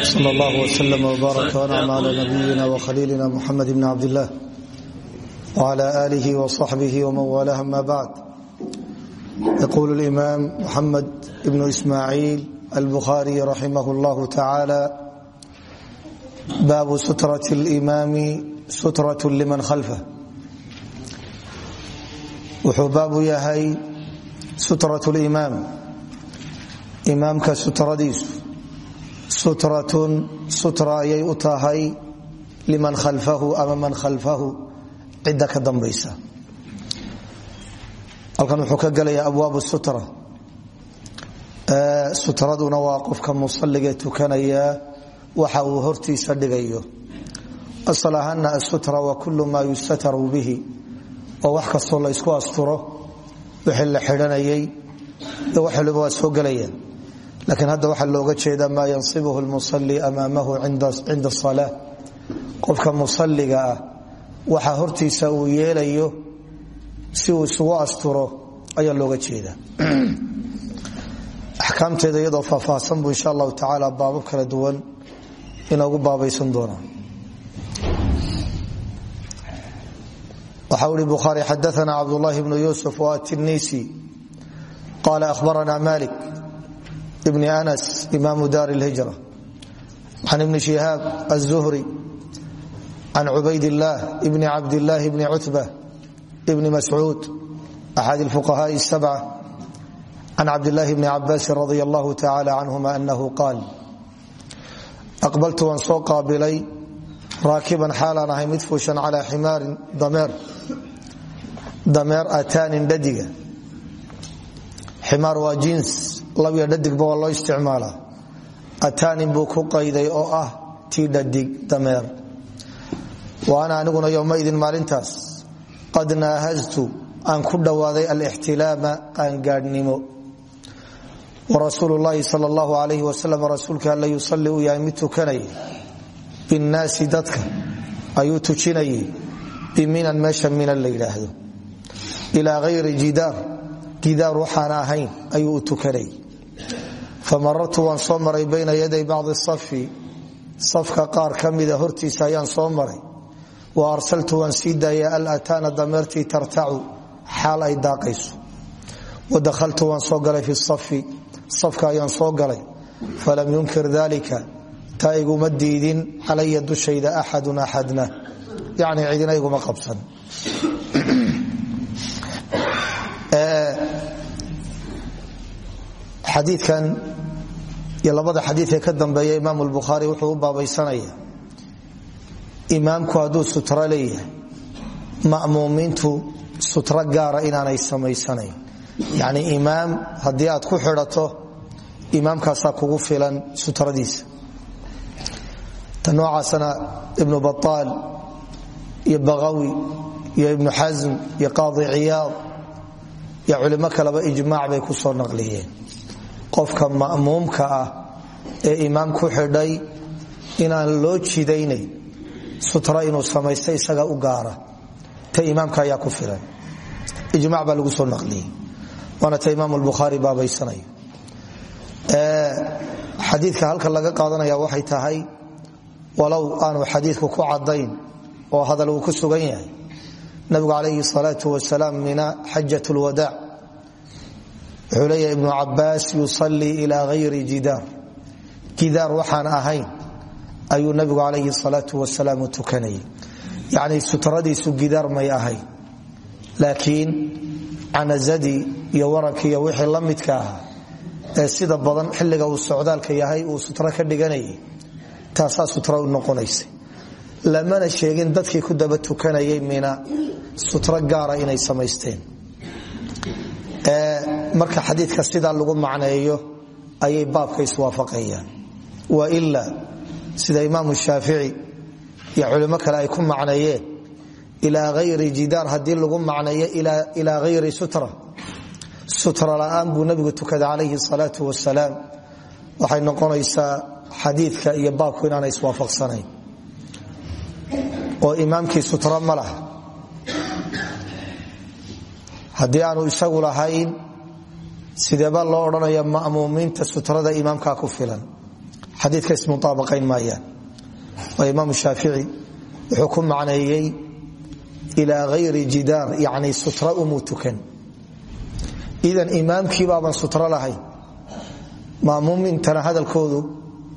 sal allah wslm wbaarak ancm cla nabiyina wkhaliilina muxamed bni cabdillaah wcla aalihi waصaxbihi wman waalaah ama bacd yaquul limaam muxamed ibnu ismaaciil albukhaariy raximah llahu tacaala baabu sutrat limaami sutrat liman khalfah wuxuu baabu yahay sutrat limaam imaamka sutradiisu sutratun sutra ayay u tahay liman khalfahu ama man khalfahu cidda dambaysa. Halkan wuxuu ka gelayaa abwaab sutra. Sutraduna waa qofka musalligae tukanaya waxa uu hortiisa dhigayo. Asal ahaana asutra wa kullu maa yustataru bihi. Oo wax kastoo la ysku asturo wixii la xidhanayay wax waliba soo gelayaan laakiin hadda waxaa looga jeeda maa yansibuhu lmusali amaamahu cinda asala qofka musaliga ah waxa hortiisa uu yeelayo si uu isugu asturo ayaa looga jeeda axkaamteeda iyadoo faahfaahsan buu insha allahu tacaala baabab kala duwan inoogu baabaysan doonaa. Waxa ui bukhaari xadaana cabdulahi bnu yusuf watinisi qala ahbarana malik bn anas imaamu dar اlhijra can ibni shihaab aلzuhri can cubayd اllah bni cabdillahi bni cutba bni mascuud axad اlfuqahaءi الsabca can cabdillahi bni cabaasi radi allahu tacala canhuma anahu qaal aqbaltu waan soo qaabilay raakiban xaalaan ahay mid fuushan calaa ximaarin dameer dameer ataanin dhadiga ximaar waa jins labya dhadigba waa loo isticmaalaa ataanin buu ku qayday oo ah tii dhadig dameer. Wa ana aniguna yowmaidin maalintaas. Qad naahaztu aan ku dhowaaday alixtilaama qaangaadhnimo. Warasuulu llaahi sal allahu alayh wasalam rasuulka alla yusalli uu yahay mid tukanaya binnaasi dadka ayuu tujinayay. Biminan meesha minan la yidhaahdo. Ilaa hayri jidaar gidaar waxaan ahayn ayuu u tukanayay famarartu waan soo maray bayna yaday bacdi safi safka qaar ka mida hortiisa ayaan soo maray. wa arsaltu waan sii daaya alataana dameertii tartacu xaal ay daaqayso. wa dakhaltu waan soo galay fi safi safka ayaan soo galay. falam yunkir dalika taa iguma diidin calaya dushayda axadun axadna yacni iyo labada xadiiee ka dambeeya imaam lbukhaari wuxuu baabaysanaya imaamku hadduu sutro leeyahay ma'muumiintu sutro gaara inaanay samaysanayn. Yacni imaam haddii aad ku xidhato imaamkaasaa kugu filan sutradiisa. Ta noocaasana ibnu baaal iyo baqawi iyo ibnu xasm iyo qaadi ciyaad iyo culimo kaleba ijmaac bay ku soo naqliyeen qofka ma'muumka ah ee imaam ku xidhay inaan loo jidaynayn sutra inuu samaysta isaga u gaara. Ta imaamka ayaa ku filan. Ijmac baa lagu soo naqliyey waana ta imaam albukhaari baabaysanayo. Xadiidka halka laga qaadanaya waxay tahay walow aanu xadiidku ku caddayn oo hadal uu ku sugan yahay nabigu calayhi salaau wasalaam mina xajat lwadaac wuxuu leeyahay ibnu cabaas yusalii ilaa hayri jidaar gidaar waxaan ahayn ayuu nabigu calayhi salaau wasalaam tukanayay. Yacni sutradiisu gidaar may ahayn laakiin canazadii iyo warankii iyo wixii la ee sida badan xilliga uu socdaalka yahay uu sutro ka dhiganayay taasaa sutra u noqonaysay lamana sheegin dadkii ku daba tukanayay mina sutro gaara inay samaysteen marka xadiidka sidaa lagu macneeyo ayay baabka iswaafaqayaan. Waila sida imaamu shaafici iyo culimo kale ay ku macneeyeen ilaa hayri jidaar haddii lagu macneeyo ilaa hayri sutra. Sutra la'aan buu nabigu tukada calayhi salaau wasalaam waxay noqonaysaa xadiidka iyo baabku inaanay iswaafaqsanayn. Oo imaamkii sutra ma haddii aanu isagu lahayn sideeba loo odhanaya ma'muumiinta sutrada imaamka ku filan. Xadiidka ismuaabaqayn maayaan waa imaam shaafici wuxuu ku macneeyey ilaa hayri jidaar sutra umuu tukan. Idan imaamkiibaaban sutro lahayn maamuumintana hadalkoodu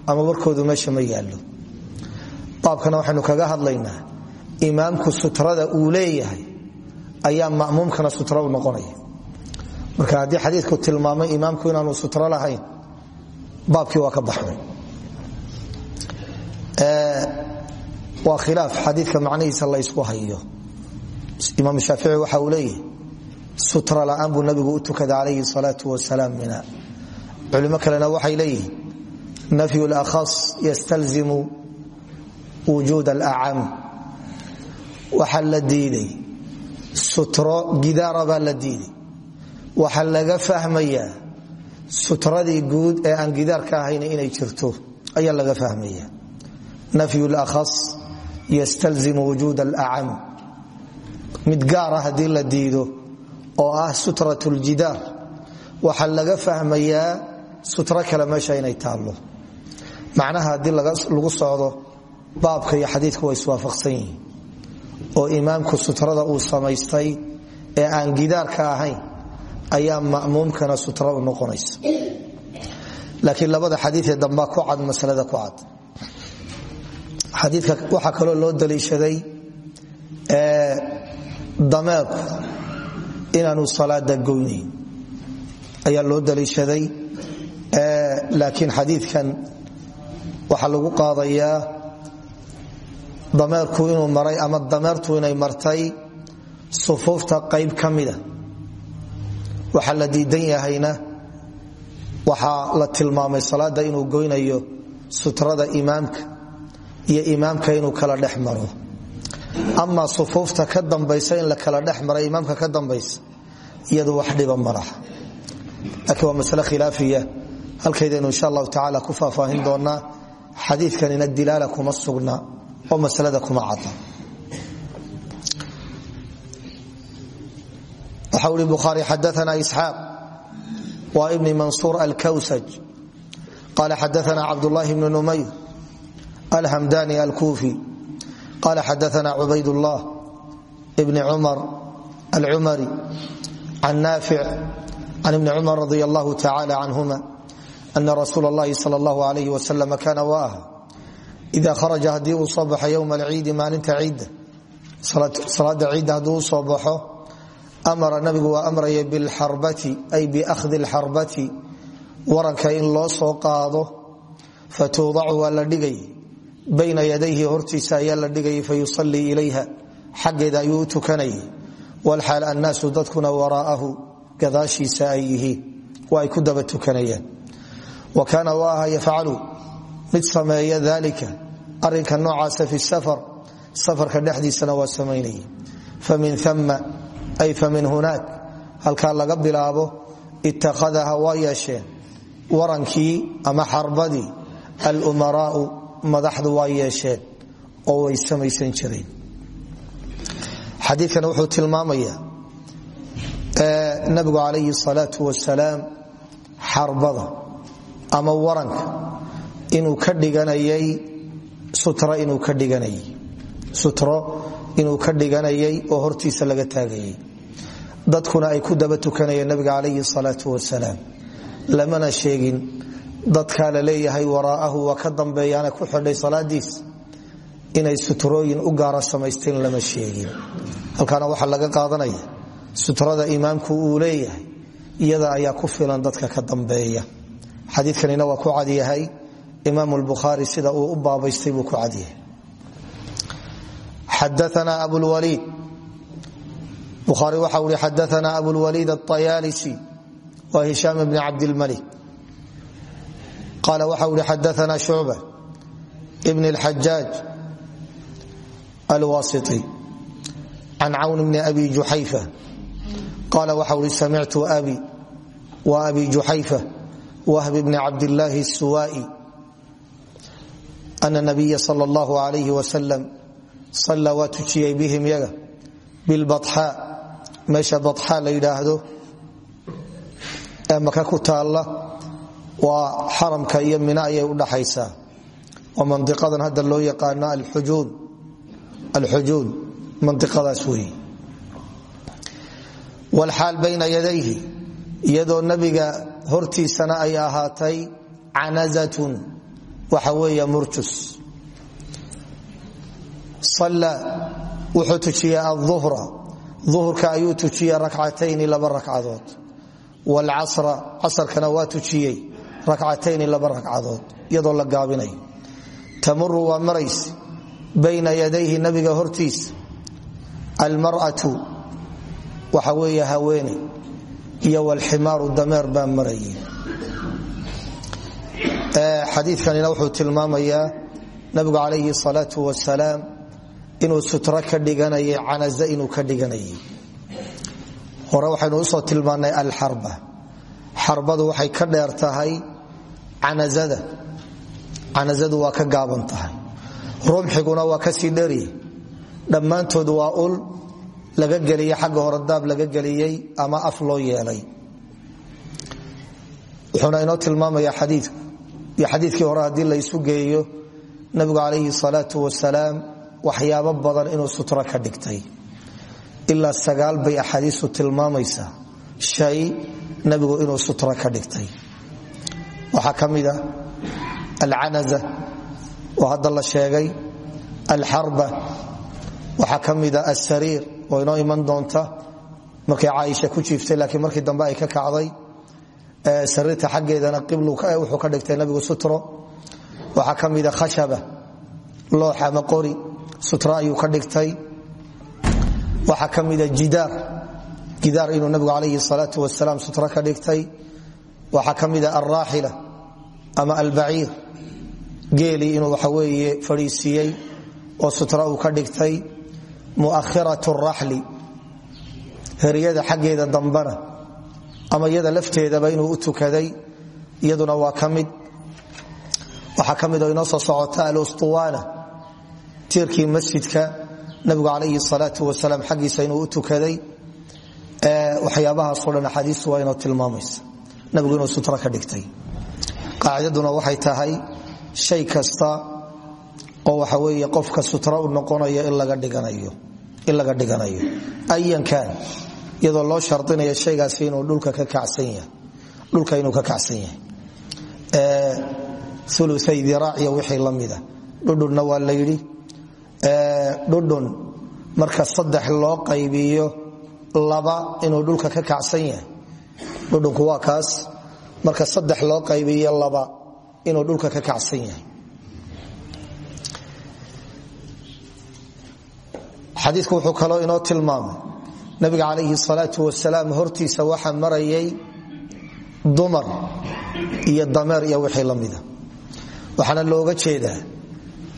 ama warkoodu meesha ma yaallo. Baabkana waxaynu kaga hadlaynaa imaamku sutrada uu leeyahay ayaa mamuumkana sutro noqonaya. Marka haddii xadiidku tilmaamay imaamku inaanu sutro lahayn baabkii waa ka baxmay. Waa khilaaf xadiidka macnihiisa la ysku hayo. Imaam shaafici waxa uu leeyahay sutra la'aan buu nabigu u tukada calayhi salaau wasalaam mina. Culimo kalena waxay leeyihiin nafyu lakhas yastalzimu wujuud alacam waxaa la diiday sutro gidaara baa la diiday waxaa laga fahmayaa sutradii guud ee aan gidaarka ahayn inay jirto ayaa laga fahmaya nafyu lakhas yastalzimu wujuud alacam mid gaara haddii la diido oo ah sutrat ljidaar waxaa laga fahmayaa sutro kale meesha inay taallo. Macnaha haddii lagu socdo baabka iyo xadiidku way iswaafaqsan yihiin oo imaamku sutrada uu samaystay ee aan gidaarka ahayn ayaa ma'muumkana sutro u noqonaysa. Laakiin labada xadiiee dambaa ku cad masalada ku cad. Xadiika waxaa kaloo loo daliishaday dameerku inaanu salaada goynayn ayaa loo daliishaday laakiin xadiikan waxaa lagu qaadayaa dameerku inuu maray ama dameertu inay martay sufuufta qayb ka mida waxaa la diidan yahayna waxaa la tilmaamay salaada inuu goynayo sutrada imaamka iyo imaamka inuu kala dhex maro. Ama sufuufta ka dambaysa in la kala dhex imaamka ka dambaysa iyadu wax dhiba malaha laakiin waa masale khilaafiya. Halkaydaynu insha allahu tacaala ku faahfaahin doonaa xadiikanina dilaala kuma sugna oo masalada kuma cadda. Waxa ui bukhaari xadaana isxaaq waa ibni mansuur alkawsaj. Qala xadaana cabdulahi bnu numayr alhamdani alkuufi. Qala xadaana cubayd llah bni cumar alcumari can naafic can ibni cumar radi allahu tacala canhuma ana rasuula اllahi sal اllahu alayh wasalam kana waaha ida kharaja haddii uu soo baxo yowma alciidi maalinta ciidda salaada ciidda hadduu u soo baxo amara nabigu waa amraya bilxarbati ay biakhdi lxarbati waranka in loo soo qaado fatuudacu waa la dhigay bayna yadayhi hortiisa ayaa la dhigay fayusalii ilayha xaggeeda ayuu u mid sameeya dalika arinka noocaasa fi safar safarka dhexdiisana waa samaynaya famin ama ay famin hunaak halkaa laga bilaabo ittakhadaha waa yeesheen warankii ama xarbadii alumaraau madaxdu waa yeesheen oo way samaysan jireen. Xadiikan wuxuu tilmaamaya nabigu calayhi salaau wasalaam xarbada ama waranka inuu ka dhiganayay sutro inuu ka dhiganayay. Oo hortiisa laga taagayay. Dadkuna ay ku daba tukanayeen nabiga calayhi salaau wasalaam. Lamana sheegin dadkaa la leeyahay waraa'ahu waa ka dambeeyaana ku xidhay salaadiis. Inay sutrooyin u gaara samaysteen lama sheegin. Halkaana waxaa laga qaadanaya sutrada imaamku uu leeyahay iyada ayaa ku filan dadka ka dambeeya. Xadiikanina waa ku cadyahay imaam lbukhaari sida uu u baabaystay buu ku cadyahay xadaana abulwaliid bukhaari waxa ui xadaana abulwaliid aطayaalisi wa hishaam bni cabdilmalik qaala waxa ui xadaana shucba bn اlxajaaj alwasiti can cawn bni abi juxayfa qaala waxa ui samictu abi wa abi juxayfa wahb bni cabdillaahi الsuwaa'i ana nabiya sal اllahu alayh wasalam salla waa tujiyey bihim yaga bilbaxaa meesha baxaa la yidhaahdo ee maka ku taalla waa xaramka iyo mina ayay udhaxaysaa oo mandiqadan hadda loo yaqaano alxujuun mandiqadaas weeye wlxaal bayna yadayhi iyadoo nabiga hortiisana ay ahaatay canazatun waxa weeye murjus salla wuxuu tujiyey aلظuhra uhurka ayuu tujiyey rakcatayni laba rakcadood wاlcasra casrkana waa tujiyey rakcatayni laba rakcadood iyadoo la gaabinayo tamuru waa marays bayna yadayhi nabiga hortiisa almar'atu waxa weeye haweeney iyo wlximaaru dameer baa marayay xadiikanina wuxuu tilmaamayaa nabigu calayhi salaau wasalaam inuu sutro ka dhiganayay canaze inuu ka dhiganayay. Hore waxaynu u soo tilmaannay alxarba. Xarbadu waxay ka dheer tahay canazada. Canazadu waa ka gaaban tahay. Rumxiguna waa ka sii dherya dhammaantood waa ul laga geliyey xagga hore daab laga geliyey xadiikii hore haddii la isu geeyo nabigu calayhi salaau wasalaam waxyaabo badan inuu sutro ka dhigtay. Ilaa sagaal bay axaadiistu tilmaamaysaa shay nabigu inuu sutro ka dhigtay. Waxaa ka mida alcanaza oo hadda la sheegay. Alxarba waxaa ka mida alsariir oo inoo iman doonta. Markay caaisha ku jiiftay laakiin markii dambe ay ka kacday sariirta xaggeedana qiblu wuxuu ka dhigtay nabigu sutro. Waxaa ka mida khashaba loox ama qori sutro ayuu ka dhigtay. Waxaa ka mida jidaar jidaar inuu nabigu calayhi salaau wasalaam sutro ka dhigtay. Waxaa ka mida alraaxila ama albaciir geelii inuu waxa weeye fadhiisiiyey oo sutro uu ka dhigtay. Muahirat raxli heryada xaggeeda dambana ama iyada lafteedaba inuu u tukaday iyaduna waa ka mid. Waxaa ka mid oo inoo soo socota alustuwaana tiirkii masjidka nabigu calayhi salaau wasalaam xaggiisa inuu u tukaday. Waxyaabahaasoo dhan axaadiistu waa inoo tilmaamaysa. Nabigu inuu sutra ka dhigtay. Qaacidaduna waxay tahay shay kasta oo waxa weeye qofka sutra u noqonayo in laga dhiganayo ayan kaan iyadoo loo shardinayo shaygaasi inuu dhulka ka kacsan yahay. Yahay. Uluay diraaciya wixii la mida dhudhunna waa la yidhi. Dhudhun marka saddex loo qaybiyo laba inuu dhulka ka kacsan yahay. Dhudhunku waa kaas. Marka saddex loo qaybiyo laba inuu dhulka ka kacsan yahay. Xadiiku wuxuu kaloo inoo tilmaamay nabiga calayhi salaau wasalaam hortiisa waxaa marayay dumar iyo dameer iyo wixii la mida waxaana looga jeedaa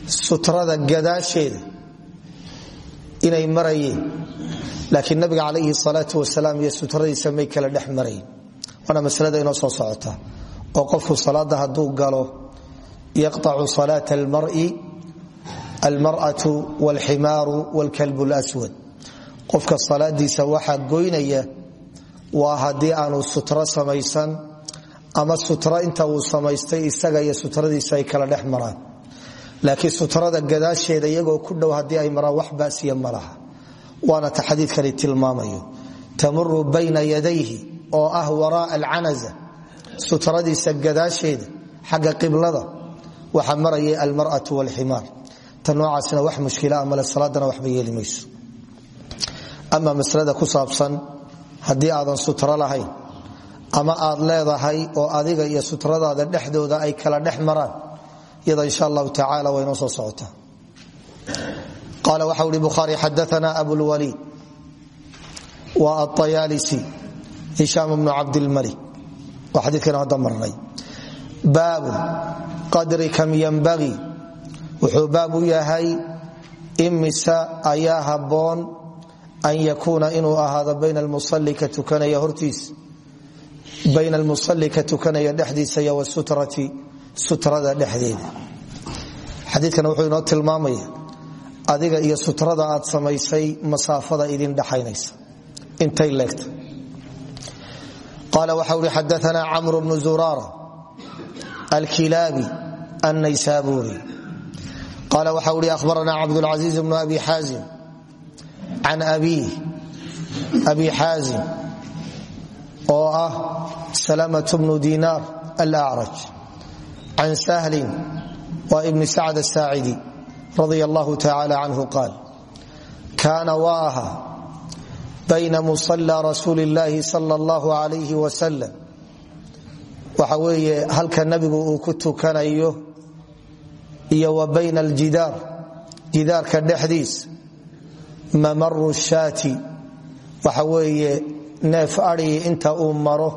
sutrada gadaasheeda inay marayeen laakiin nabiga calayhi salaau wasalaam iyo sutradiisa may kala dhex marayn waana maslada inoo soo socota oo qofku salaada hadduu galo yaqطacu salaata almari almar'atu wاlximaaru wاlkalb اlswad qofka salaadiisa waxaa goynaya waa haddii aanu sutro samaysan ama sutro inta uu samaystay isaga iyo sutradiisa ay kala dhex maraan. Laakiin sutrada gadaasheeda iyagoo ku dhow haddii ay maraan wax basiya ma waana ta xadiikani tilmaamayo. Tamuru bayna yadayhi oo ah waraa alcanaza. Sutradiisa gadaasheeda xagga qiblada waxaa marayay almar'atu wاlximaar ta noocaasina wax mushkila male salaadana waxba yeeli mayso ama maslada ku saabsan haddii aadan sutro lahayn ama aad leedahay oo adiga iyo sutradaada dhexdooda ay kala dhex maraan iyada insha allahu tacala way noo soo socotaa. Qaala waxa ui bukhaari xadaana abulwaliid wa aayaalisi hishaam bnu cabdilmalik waa xadiikana hadda marnay. Baabu qadri kam ynbagii wuxuu baab u yahay imisa ayaa habboon an yakuuna inuu ahaado bayna almusali ka tukanaya dhexdiisa iyo wasutrati sutrada dhexdeeda. Xadiikana wuxuu inoo tilmaamaya adiga iyo sutrada aad samaysay masaafada idin dhexaynaysa intay leegta. Qaala waxa uhi xadaana camru bnu zuraara alkilaabi annaysaburi qaala waxa uhi ahbarana cabdulcaiiz bnu abi xaazim can abiih abi xaazim oo ah salamat bnu diinaar alacraj can sahlin waa ibni sacd asaacidi radia allahu tacaala canhu qaal kaana waa ahaa bayna musallaa rasuuli illaahi sala allahu alayhi wasalam waxa halka nabigu uu ku tukanayo iyo wa bayna aljidaar jidaarka dhexdiis mamaru shaati. Waxa weeye neef adhii inta uu maro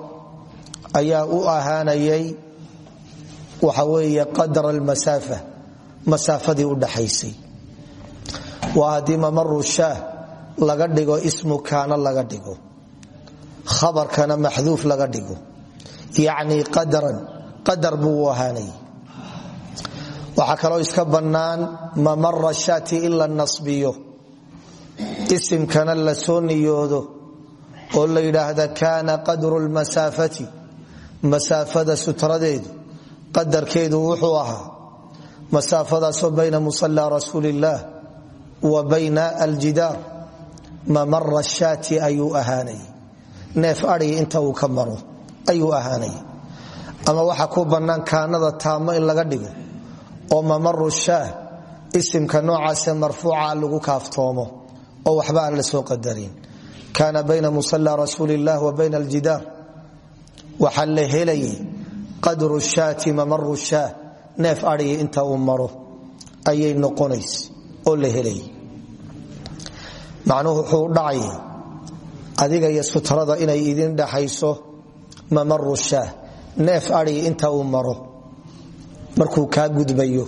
ayaa u ahaanayay. Waxa weeye qadra almasaafa masaafadii u dhaxaysay. Waa mamaru shaah laga dhigo ismu kaana laga dhigo. Khabarkana maxduuf laga dhigo. Yacni qadaran qadar buu u ahaanayay waxaa iska bannaan mamara shaati la nasbiyo isimkana la soo niyoodo oo la yidhaahda kaana qadru lmasaafati masaafada sutradeedu qadarkeedu wuxuu ahaa masaafadaasoo bayna musala rasuuli illaah wa bayna aljidaar mamara shaati ayuu ahaanay. Neef adhigi inta uu ka maro waxaa ku bannaan kaanada taamo in laga dhigo oo mamaru shaah isimka noocaase marfuuca lagu kaaftoomo oo waxba aan la soo qadarin. Kaana bayna musala rasuuli illah wa bayna aljidaar waxaa la helayay qadru shaati mamaru shaah. Neef adhigi inta uu ayay noqonays oo la helayay macnuhu wuxuu dhacaya adiga iyo sutrada inay idin dhaxayso mamaru shaah. Neef adhigi inta uu maro markuu kaa gudbayo.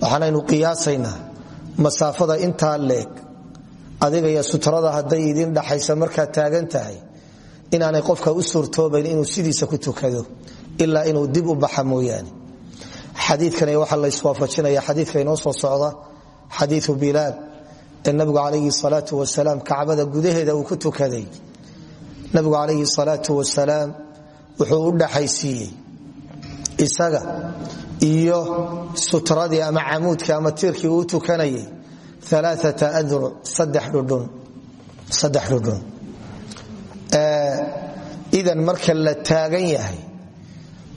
Waxaanaynu qiyaasaynaa masaafada intaa leeg adiga iyo sutrada hadday idin dhaxaysa markaad taagan tahay inaanay qofka u suurtoobayn inuu sidiisa ku tukado ilaa inuu dib u baxa mooyaane. Xadiikan waxaa layswaafajinaya xadiika inoo soo socda xadiiu bilaal ee nabigu calayhi salaau wasalaam gudaheeda uu ku tukaday. Nabigu calayhi salaau wasalaam wuxuu u dhaxaysiiyey. Isaga iyo sutradii ama camuudkii ama tiirkii uu tukanayay aaaa adruc saddex dhudhun idan marka la taagan yahay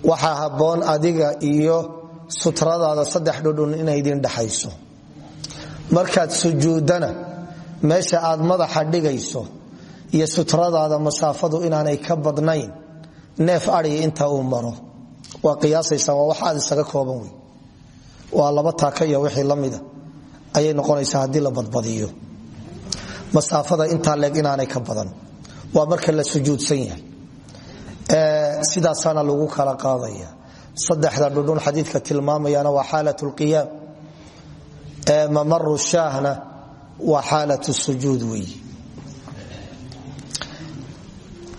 waxaa habboon adiga iyo sutradaada saddex dhudhun inay idin dhaxayso. Markaad sujuuddana meesha aad madaxa dhigayso iyo sutradaada masaafadu inaanay ka badnayn neef adhiga inta uu maro waa qiyaasaysa waa wax aad isaga kooban wey waa laba taaka iyo wixii la ayay noqonaysaa haddii la badbadiyo. Masaafada intaa leeg inaanay ka badan. Waa marka la sujuudsan yahay. Sidaasaana lagu kala qaadaya. Saddexda dhudhun xadiidka tilmaamayana waa xaalat lqiyaam mamaru shaahna waa xaalat sujuud weeye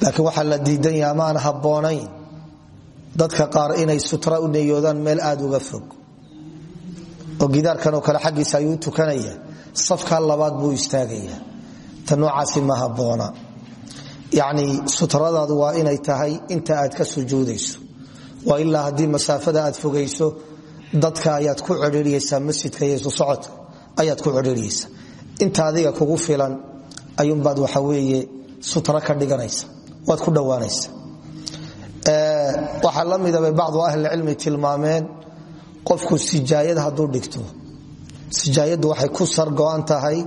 laakiin waxaa la diidan yaha ama aan habboonayn dadka qaar inay sutra u neeyoodaan meel aad uga fog. oo gidaarkanoo kale xaggiisa ayuu tukanaya. Safkaa labaad buu istaagaya. Ta noocaasi ma habboona. Yacni sutradaadu waa inay tahay inta aad ka sujuudayso. Waa ilaa haddii masaafada aad fogayso dadka ayaad ku cidhiiriyeysaa masjidka iyo isu ayaad ku cidhiiriyeysaa inta adiga kugu filan ayuunbaad waxa weeye sutra ka dhiganaysa waad ku dhowaanaysa waxaa la midabay bacdu ahlicilmi tilmaameen qofku sijaayad hadduu dhigto. Sijaayaddu waxay ku sargo-an tahay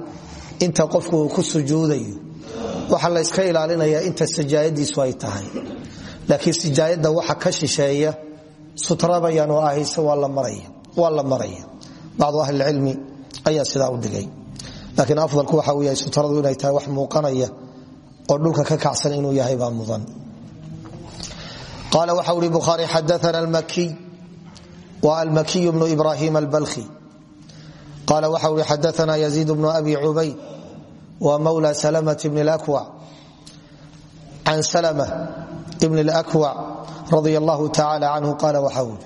inta qofku ku sujuudayo. Waxaa layska ilaalinayaa inta sijaayadiisu ay tahay. Laakiin sijaayadda waxa ka shisheeya sutrabayaan oo ahayse waa la maraya bacdu ahlicilmi ayaa sidaa u dhigay. Laakiin afdalku waxa yahay sutradu inay tahay wax muuqanaya oo dhulka ka kacsan inuu yahay baa mudan qaala waxa uri bukhaari xadaana almakiy wa almakiy bnu ibrahim albalkhi qaala waxa uri xadaana yaziid bnu abi cubayd wa mawla salmt bn اlakwac can salma bn اlakwac radia allahu tacala canhu qaala waxa uri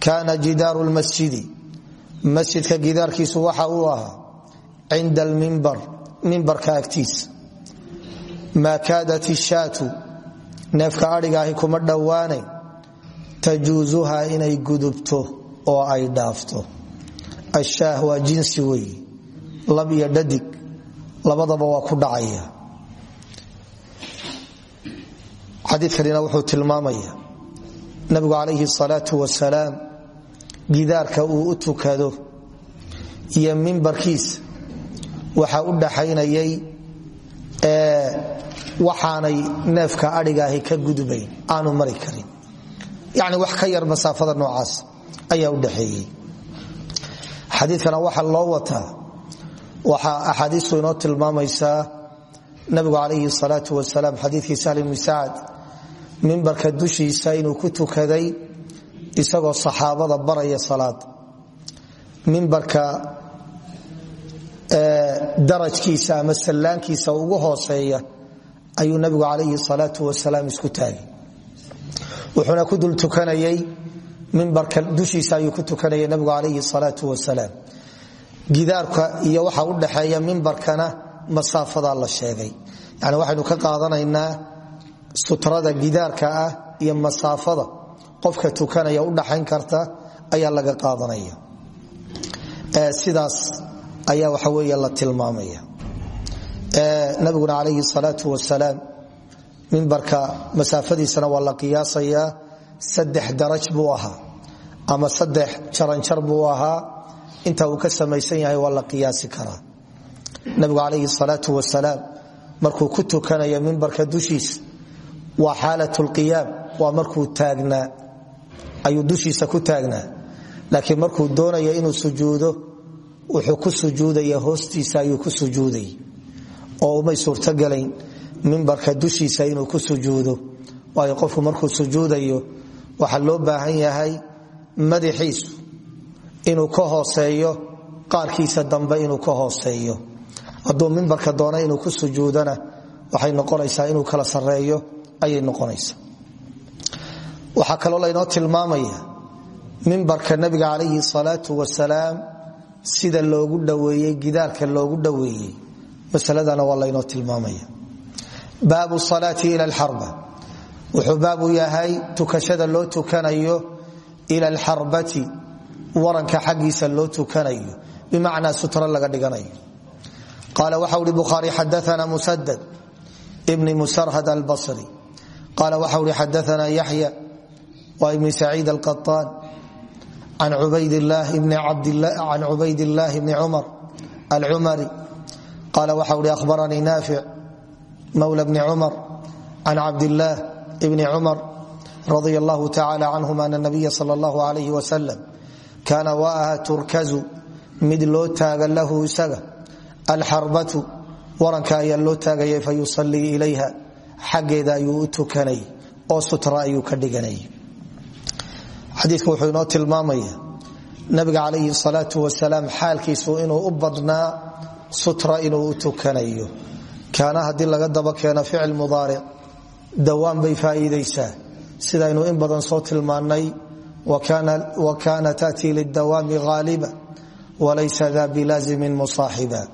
kaana jidaaru lmasjidi masjidka gidaarkiisu waxa uu ahaa cinda almimbar mimbarka agtiisa maa kaadat ishaatu neefka adhigaahi kuma dhowaanayn tajuusuha inay gudubto oo ay dhaafto. Ashaah waa jinsi wey lab iyo dhadig labadaba waa ku dhacaya. Xadiikanina wuxuu tilmaamaya nabigu calayhi salaau wasalaam gidaarka uu u tukado iyo mimbarkiisa waxaa u dhaxaynayay waxaanay neefka adhigaahi ka gudbayn aanu mari karin. Yani wax ka yar masaafada noocaas ayaa u dhaxeeyey xadiikana waxaa loo wataa waxaa axaadiistu inoo tilmaamaysaa nabigu calayhi salaau wasalaam xadiikii sahl bni sacad dushiisa inuu ku tukaday isagoo saxaabada baraya salaada mimbarka darajkiisa ama sallaankiisa ugu hooseeya ayuu nabigu calayhi salaau wasalaam isku taagay. Wuxuuna ku dul tukanayay mimbarka dushiisa ayuu ku tukanayay nabigu calayhi salaau wasalaam. Gidaarka iyo waxa u dhaxeeya mimbarkana masaafadaa la sheegay. Yani waxaynu ka qaadanaynaa sutrada gidaarka ah iyo masaafada qofka tukanaya u dhaxayn karta ayaa laga qaadanaya. Sidaas ayaa waxa wey la tilmaamaya nabiguna calayhi salaau wasalaam mimbarka masaafadiisana waa la qiyaasayaa saddex daraj buu ahaa ama saddex jaranjar buu ahaa inta uu ka samaysan yahay waa la qiyaasi karaa. Nabigu calayhi salaau wasalaam markuu ku tukanaya mimbarka dushiisa waa xaalat lqiyaam waa markuu taagnaa ayuu dushiisa ku taagnaa. Laakiin markuu doonaya inuu sujuudo wuxuu ku sujuudaya hoostiisa ayuu ku sujuuday oo umay suurtogalayn mimbarka dushiisa inuu ku sujuudo. Waayo qofku markuu sujuudayo waxaa loo baahan yahay madaxiisu inuu ka hooseeyo qaarkiisa dambe inuu ka hooseeyo. Hadduu mimbarka doona inuu ku sujuudana waxay noqonaysaa inuu kala sareeyo ayay noqonaysaa. Waxaa kaloo laynoo tilmaamaya mimbarka nabiga calayhi salaau wasalaam sida loogu dhoweeyey gidaarka loogu dhoweeyey masaladana waa laynoo tilmaamaya. Baabu salaati ila alxarba. Wuxuu baabu yahay tukashada loo tukanayo ila alxarbati waranka xaggiisa loo tukanayo bimacnaa sutra laga dhiganayo. Qaala waxa uhi bukhaari xadaana musadad bni musarhad albasri. Qaala waxa uhi xadaana yaxya waa ibni saciid alqaطaan can cubayd illaahi bni cumar alcumari qaala waxa uhi ahbaranii naafic mawla bni cumar can cabdillaah bni cumar radia allahu tacala canhum ana nabiya sal allahu alayh wasalam kaana wa aha turkazu mid loo taaga lahu isaga alxarbatu waranka ayaa loo taagayay fa yusalii ilayha xaggeeda ayuu u tukanay oo sutra ayuu ka dhiganay. Xadiiku wuxuu inoo tilmaamaya nabiga calayhi salaau wasalaam xaalkiisu inuu u badnaa sutra inuu u tukanayo. Kaana haddii laga daba keeno ficil mudaaric dawaan bay faa'iidaysaa. Sidaynu in badan soo tilmaannay wa kaana tatii lidawaami haaliba walaysa da bilaazimin musaaxiba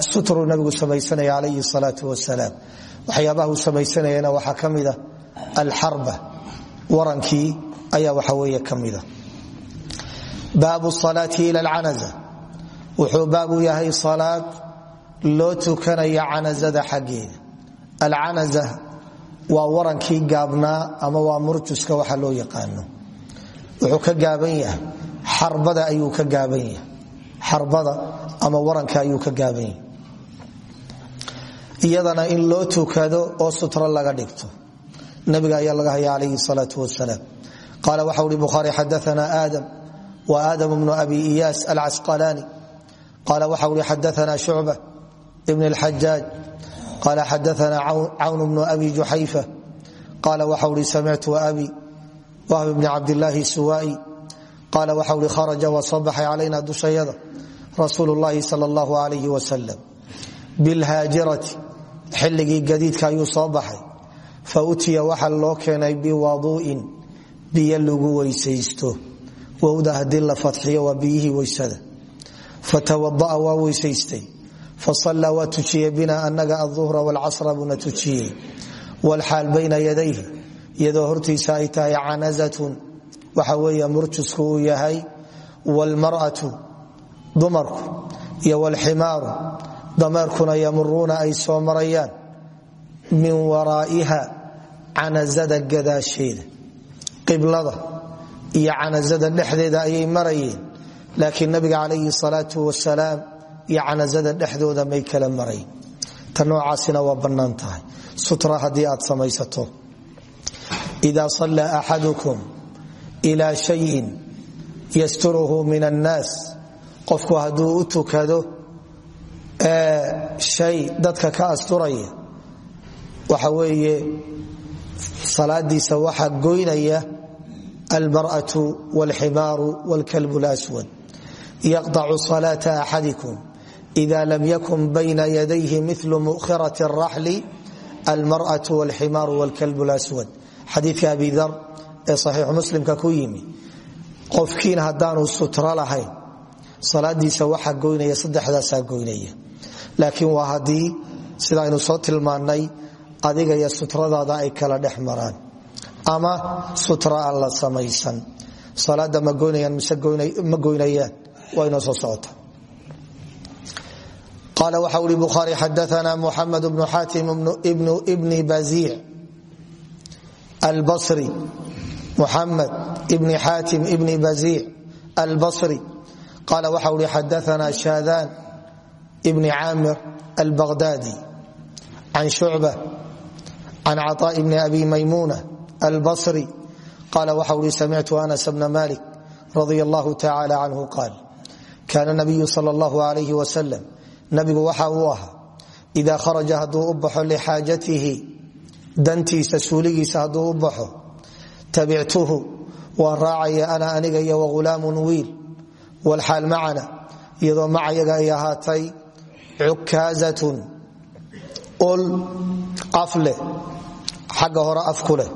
sutruu nabigu samaysanaya calayhi salaau wasalaam waxyaabaha uu samaysanayana waxaa ka mida alxarba. Warankii ayaa waxa weeye ka mida baabu salaati ila alcanaza wuxuu baabu yahay salaad loo tukanaya canazada xaggeeda. Alcanaza waa warankii gaabnaa ama waa murjuska waxa loo yaqaano. Wuxuu ka gaaban yahay. Xarbada ayuu ka gaaban yahay. Xarbada ama waranka ayuu ka gaaban yahay. Iyadana in loo tukado oo sutro laga dhigto. Nabiga ayaa laga haya calayhi salaau wasalaam qaala waxa uhi bukhaari xadaana aadam wa aadam bnu abi iyaas qaala waxa uhi xadaana shucba ibn اlxajaaj qaala xadaana cawn bnu abi juxayfa qaala waxa uhi samictu abi wahb bni cabdilaahi suwaa'i qaala waxa uhi kharaja waa soo baxay calayna dushayada rasuulu llaahi sal allahu alayh wasalam bilhaajirati xilligii gadiidka ayuu soo baxay fa utiya waxa loo keenay biwaduu'in biyo lagu weysaysto wowda haddii la fadxiyo waa biyihii weysada fatawada'a waa weysaystay. Fasallaa waa tujiyey bina anaga aduhra waalcasra buuna tujiyey. Waalxaal bayna yadayhi iyadoo hortiisa ay tahay canazatun waxa weeye murjisku uu yahay wlmar'atu dumarku iyo wlximaaru dameerkuna yamuruuna ay soo marayaan min waraa'iha canazada gadaasheeda laakiin nabiga calayhi salaatu wasalaam iyo canazada dhexdooda may kala marayn ta noocaasina waa bannaan tahay sutra haddii aad samaysato ida sallaa axadukum ila shayin yasturuhu min annaas qofku hadduu u tukado shay dadka ka asturaya waxa weeye salaadiisa waxaa goynaya almar'atu wاlximaaru wاlkalbu اlaswad yaqطacu salaata axadikum ida lam yakun bayna yadayhi milu mukhiraة الraxli almarأaة wاlximaaru wاlkalb اlaswad xadiika abi dar ee saxiixu muslimka ku yimi qofkiin haddaanu sutro lahayn salaadiisa waxaa goynaya saddexdaasaa goynaya laakiin waa haddii sidaaynu soo tilmaannay adiga iyo sutradaada ay kala dhex maraan ama sutra aan la samaysan salaada ma goynayaan mise ma goynayaan waa inoo soo socota. Qaala waxa uri bukhaari xadaana muxamed bnu xaatim bni baziic albasri muxamed ibni xaatim ibni baziic albasri. Qaala waxa uri xadaana shaadaan ibni caamir albaghdadi can shucba can caطaa bni abi maymuna albasri. Qaala waxa uri samictu anas bna malik radia allahu tacala canhu qaal kaana nabiyu sal allahu alayh wasalam nabigu waxa uu ahaa idaa kharaja hadduu u baxo lixaajatihi dantiisa suuligiisa hadduu u baxo tabictuhu waan raacaya ana aniga iyo wahulaamun wiil walxaal macana iyadoo macayaga ay ahaatay cukaazatun xagga hore afku leh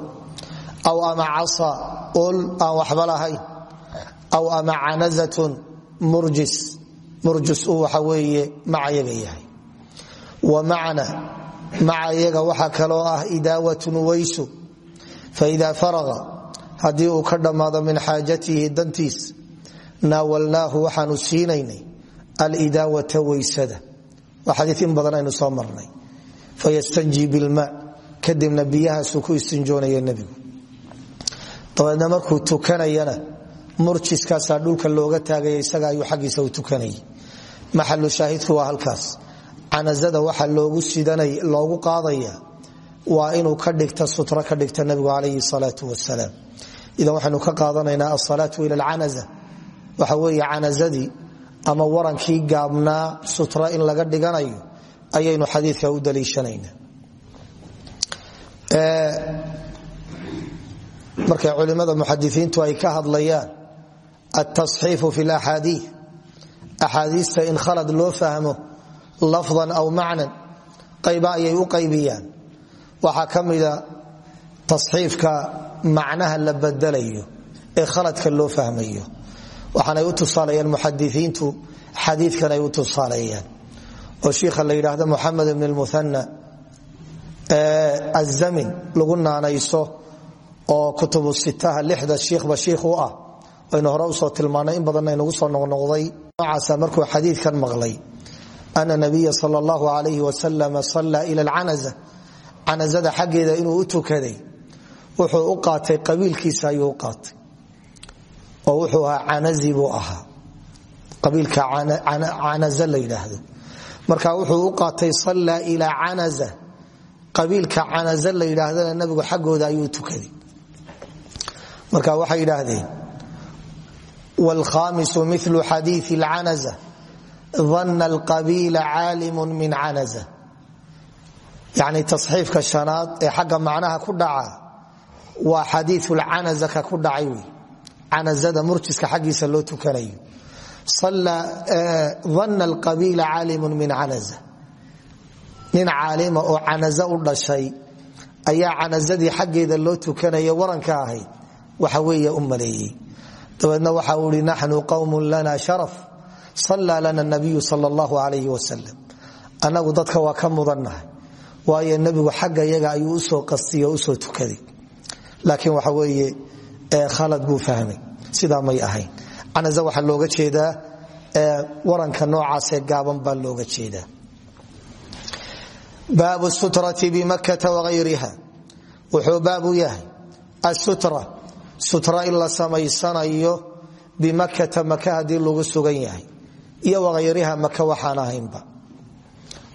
lahayn aw ama canazatun murjus uu waxa kaloo ah idaawatun waysu. Faida faraqa haddii uu ka dhammaado min xaajatihi dantiis naawalnaahu waxaanu siinaynay alidaawata waysada. Waa xadii badan aynu soo marnay. Fayastanji bilma kadibna biyahaasuu ku istinjoonaya nebigu. Dabeedna markuu tukanayana murjiskaasaa dhulka looga taagaya isaga ayuu xaggiisa u tukanayay maxalu shaahidku waa halkaas. Canazada waxa loogu qaadaya waa inuu ka dhigta sutra ka dhigta nabigu calayhi salaau wasalaam idan waxaynu ka qaadanaynaa asalaatu ila alcanaza. Waxa weeye canazadii ama warankii gaabnaa sutra in laga dhiganayo ayaynu xadiidka u daliishanaynaa. Markay culimada muxadisiintu ay ka hadlayaan altasxiifu fi laxaadii axaadiista in khalad loo fahmo lafdan aw macnan qayba ayay u qaybiyaan waxaa ka mida tasxiifka macnaha la badalayo ee khaladka loo fahmayo waxaanay u tusaalayaan muxadisiintu xadiikan ay u tusaalayaan oo shiikha la yidhaahdo muxamed ibn lmuhana azamin lagu naanayso oo kutubu sitaha lixda shiikhba shiikh u ah aynu hore u soo tilmaanay in badanna inagu soo noqnoqday noocaasa markuu xadiidkan maqlay. Ana nabiya sal allahu alayh wasalam sallaa ila alcanaza. Canazada xaggeeda inuu u tukaday. Wuxuu u qaatay qabiilkiisa ayuu qaatay. Oo wuxuu ahaa canazi buu ahaa. Qabiilka canaza la marka wuxuu u qaatay sallaa ilaa canaza. Qabiilka canaza la nabigu xaggooda ayuu tukaday. Marka waxay yidhaahdeen wlkhamisu milu xadii lcanaza dana alqabiila caalimu min canaza yani taصxiifka shanaad ee xagga macnaha ku dhaca waa xadiiu lcanaza ka ku dhacay wey canazada murjiska xaggiisa loo tukanayo dana alqabiila caalimu min canaza nin caalima oo canaza u dhashay ayaa canazadii xaggeeda loo dabeedna waxa uu i naxnu qowm lana sharaf. Sallaa lana nabiyu sal allahu alayh wasalam annagu dadka waa ka mudannahay waayo nebigu xagga yaga ayuu u soo qastiy oo u soo tukaday. Laakiin waxa weeye khalad buu fahmay sidaa may ahayn. Canaza waxaa looga jeedaa waranka noocaasee gaaban baa looga jeedaa. Baabu sutrati bimakkata asutra sutra in la samaysanayo bimakkata maka haddii lagu sugan yahay iyo wagayriha maka waxaan ahaynba.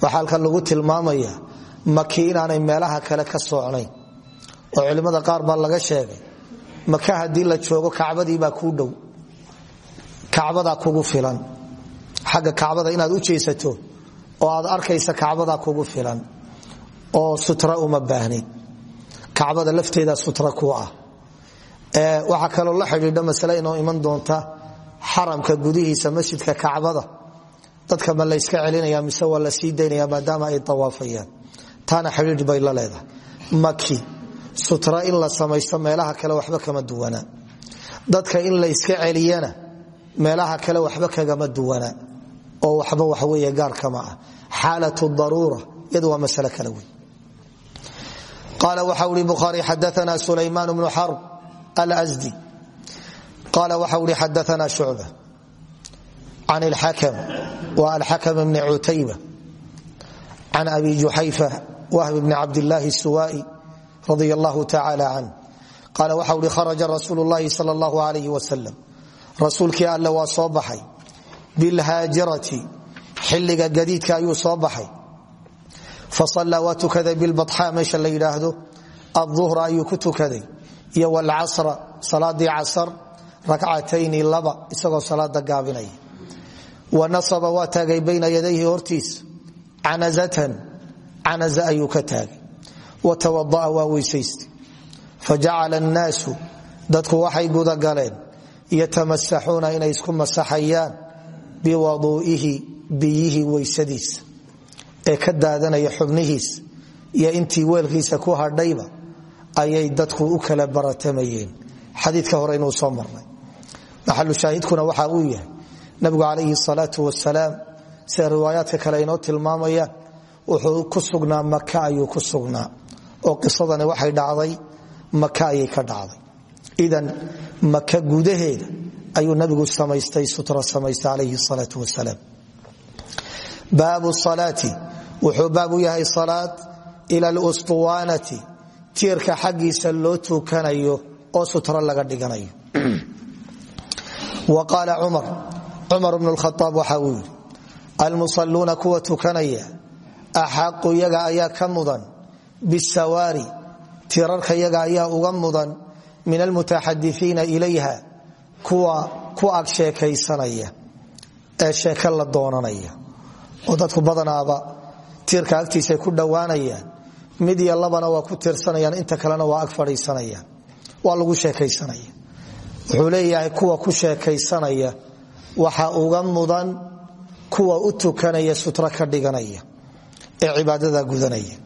Waxaa halkan lagu tilmaamaya maki inaanay meelaha kale ka socnayn. Oo culimmada qaar baa laga sheegay maka haddii la joogo kacbadiibaa kuu dhow. Kacbadaa kugu filan. Xagga kacbada inaad u jeesato oo aad arkaysa kacbadaa kugu filan oo sutra uma baahnid kacbada lafteeda sutra ku ah waxaa kaloo la xidhiidha masale inoo iman doonta xaramka gudihiisa masjidka kacbada dadka ma layska celinaya mise waa la sii maadaama ay awaafayaan taana xidhiidh bay la leedahay. Maki sutra in la meelaha kale waxba kama duwana. Dadka in layska celiyana meelaha kale waxba kagama duwana. Oo waxba waxawe gaarkama ah. Xaalatu daruura iyadu waa kale wey qaala waxa uri bukhaari xadaana sulaymaan bnu xarb alsdi qaala waxa uri xadaana shucba can ilxakam wa alxakam bni cutayba can abi juxayfa wahb bni cabdillaahi suwaai radi allahu tacaala can qaala waxa uri kharaja rasuulu llahi sal allahu alayh wasalam rasuulkii alle waa soo baxay bilhaajirati xilliga gadiidka ayuu soo baxay fasallaa waa tukaday bilbaxaa meesha la yidhaahdo aduhra ayuu ku tukaday iyo wlcasra salaadii casar rakcatayni laba isagoo salaada gaabinaya. Wa nasaba waa taagay bayna yadayhi hortiis. Canazatan canaza ayuu ka taagay. Wa tawadaa waa weysaystay fajacala annaasu dadku waxay gudagaleen. Yatamasaxuuna inay isku masaxayaan. Biwaduu'ihi biyihi weysadiisa. Ee ka daadanaya xubnihiis. Iyo intii weelkiisa ku hadhayba ayay dadku u kala baratamayeen xadiika hore inuu soo marnay. Maxalu shaahidkuna waxa uu yahay nabigu calayhi salaau wasalaam sida riwaayaadka kale inoo tilmaamayaan wuxuu ku sugnaa maka ayuu ku sugnaa. Oo qisadani waxay dhacday maka ayay ka dhacday. Idan maka gudaheeda ayuu nabigu samaystay sutra samaystay calayhi salaau wasalaam baabu salaati wuxuu baab yahay salaad ila lustuwaanati tiirka xaggiisa loo tukanayo oo sutra laga dhiganayo. Wa qaala cumar cumar bnu lkhaaab waxa uu yidhi almusalluuna kuwa tukanaya axaqu yaga ayaa ka mudan bisawaari tiirarka yaga ayaa uga mudan min almutaxadiiina ilayha kuwa ku ag ee sheeke doonanaya. Oo dadku badanaaba tiirka agtiisay ku dhowaanayaan mid iyo labana waa ku tiirsanayaan inta kalena waa ag fadhiisanayaan waa lagu sheekaysanaya. Wuxuu leeyahay kuwa ku sheekaysanaya waxa uga mudan kuwa u tukanaya sutra ka dhiganaya ee cibaadada gudanaya.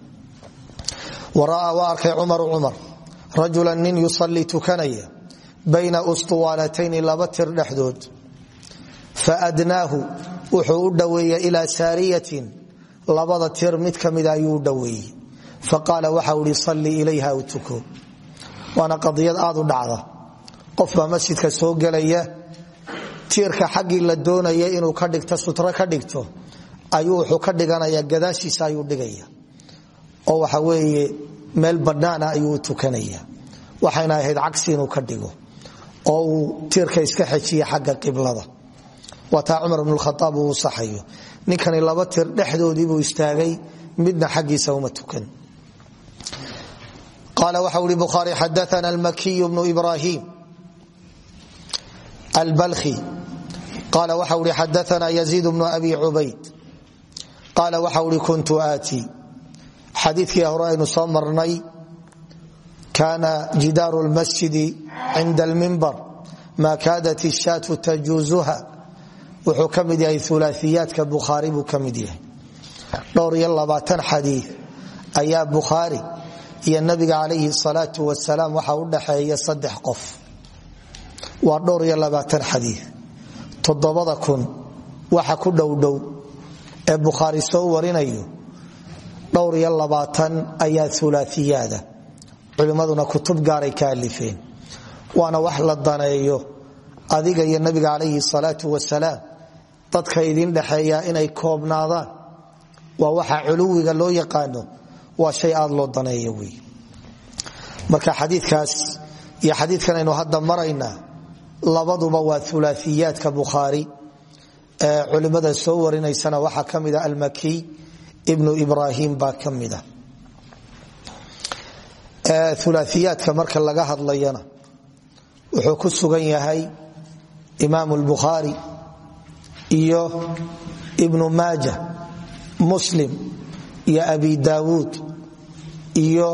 Wa ra'aa waa arkay cumaru cumar rajula nin yusalii tukanaya bayna ustuwaalatayni laba tir dhexdood. Faadnaahu wuxuu u dhoweeyey ilaa saariyatin labada tir mid ka mida ayuu u faqaala waxau ihi sallii ilayha u tuko. Waana qadiyad aad u dhacda. Qofbaa masjidka soo gelaya tiirka xaggii la doonaya inuu ka dhigto sutro ka dhigto ayuu wuxuu ka dhiganaya gadaashiisa ayuu dhigaya. Oo waxa weeye meel banaana ayuu u tukanaya. Waxayna ahayd cagsi inuu ka dhigo oo uu tiirka iska xejiya xagga qiblada. Waa istaagay midna xaggiisa uma tukan qaala waxa ui bukhaari xadaana almakiy bnu ibrahim albalkhi qaala waxa ui xadaana yaziid bnu abi cubayd qaala waxa ui kuntu aati xadiikii hore aynu soo marnay kaana jidaaru lmasjidi cinda almimbar maa kaadat ishaatu tajuuzuha wuxuu ka mid yahay ulaaiyaadka bukhaari buu ka mid yahay dhowr iyo labaatan xadii ayaa bukhaari iyo nabiga calayhi salaau wasalaam waxa u dhaxeeya saddex qof. Waa dhowr iyo labaatan xadii toddobada kun waxa ku dhowdhow ee bukhaari soo warinayo dhowr iyo labaatan ayaa ulaaiyaada culimmaduna kutub gaaray ka alifeen. Waana wax la daneeyo adiga iyo nabiga calayhi salaatu wasalaam. Dadka idin dhexeeya inay koobnaadaan. Waa waxa culuwiga loo yaqaano waa shay aad loo daneeyo wey. Marka xadiikaas iyo xadiikan aynu hadda maraynaa labaduba waa ulaaiyaadka bukhaari. Ee culimada soo warinaysana waxaa ka mida almakiy ibnu ibrahim baa ka mida ulaaiyaadka marka laga hadlayana wuxuu ku sugan yahay imaam lbukhaari iyo ibnu maaja muslim iyo abi daawuud iyo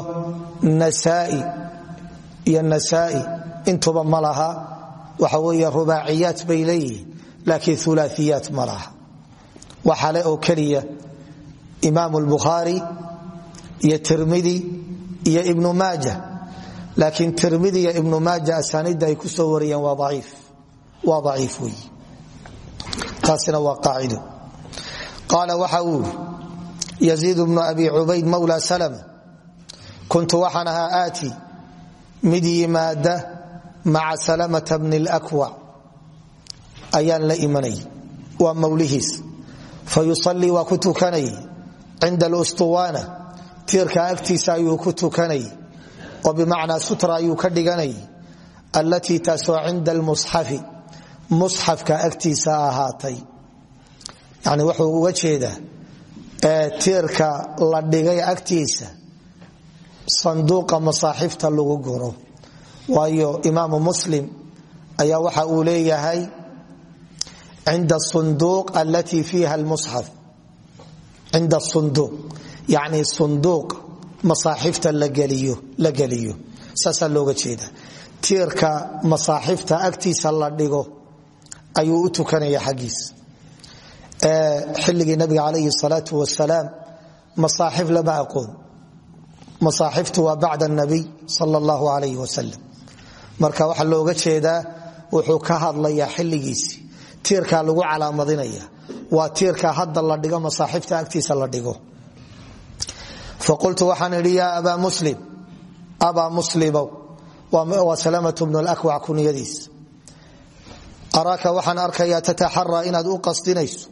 nasaai intuba ma laha. Waxa weeye rubaaciyaat bay laakiin ulaaiyaat ma laha. Waxale oo keliya imaam lbukhaari iyo tirmidi iyo ibnu maaja. Laakiin tirmidi iyo ibnu maaja asaanida ay ku soo wariyeen waa aciif wey taasina waa qaacido. Qaala waxa uu yii yaziid bnu abi cubayd mawla salma kuntu waxaan ahaa aati mid yimaada maca salamata bni lkwac ayaan la imanay waa mawlihiis fa yusalii waa ku tukanay cinda alustuwaana tiirka agtiisa ayuu ku tukanay oo bimacnaa sutra ayuu ka dhiganay allatii taasoo cinda almusxafi musxafka agtiisa ahaatay yani wuxuu uga jeedaa tiirka la dhigay agtiisa sanduuqa masaaxifta lagu guro. Waayo imaamu muslim ayaa waxa uu leeyahay cinda sunduuq allatii fiiha lmusxaf cinda sunduuq yacni sunduuq masaaxifta la geliyo saasaa looga jeeda tiirka masaaxifta agtiisa la dhigo ayuu u tukanaya xaggiisa xilligii nabiga calayhi salaatu wasalaam masaaxif lama aqoon masaaxiftu waa bacda nabiy sal allahu alayh wasalam marka waxaa looga jeedaa wuxuu ka hadlayaa xilligiisii tiirkaa lagu calaamadinaya. Waa tiirka hadda la dhigo masaaxifta agtiisa la dhigo. Faqultu waxaan idhi yaa abaa muslim abaa muslimow waa salamatu bnu lakwac kunyadiis. Araaka waxaan arkayaa tataxaraa inaad u qasdinayso